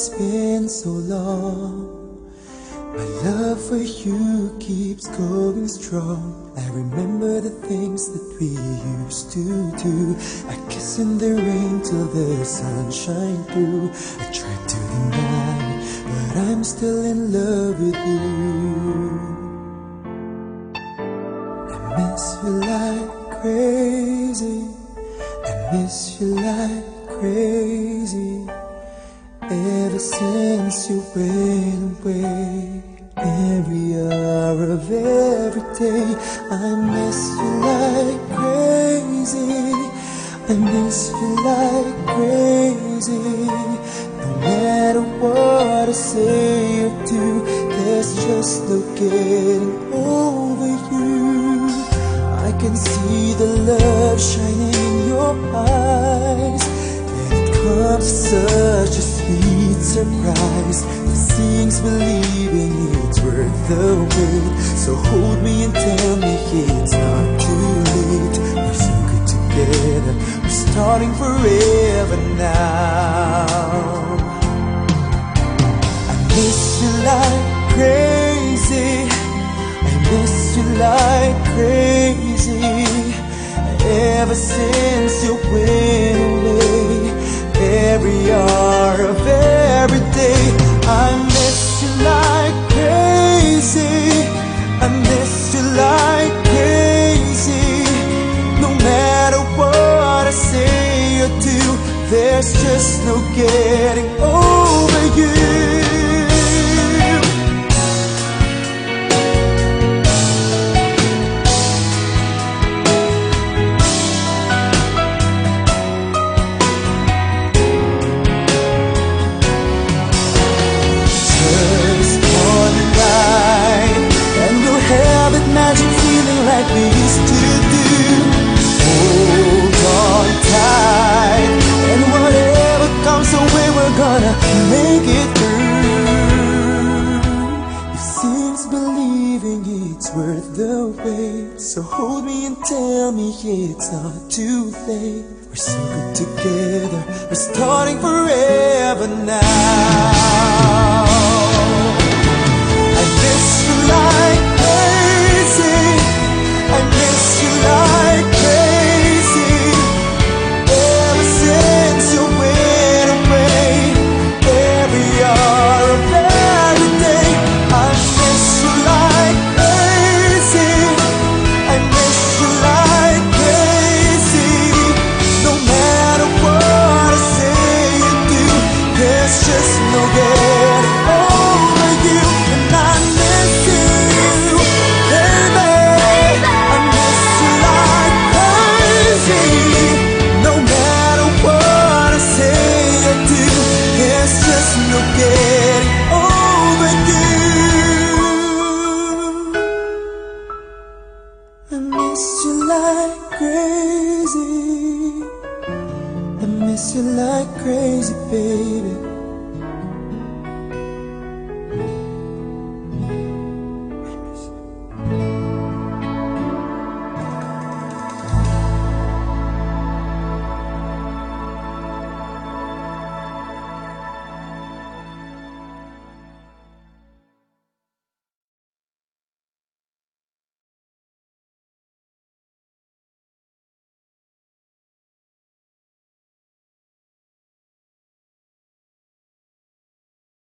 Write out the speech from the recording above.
it's been so long. My love for you keeps going strong. I remember the things that we used to do. I kiss in the rain till the sun shine through. I try to deny, but I'm still in love with you. I miss you like crazy. I miss you like crazy. Ever since you went away, every hour of every day, I miss you like crazy. I miss you like crazy. No matter what I say or do, there's just no getting over you. I can see the love shining in your eyes. And it comes sweet surprise. It seems believing it's worth the wait. So hold me and tell me it's not too late. We're so good together. We're starting forever now. I miss you like crazy. I miss you like crazy. Ever since you went there's just no getting over you. Magic feeling like we used to do. Gonna make it through. It seems believing it's worth the wait. So hold me and tell me it's not too late. We're so good together, we're starting forever now. Like crazy. I miss you like crazy, baby.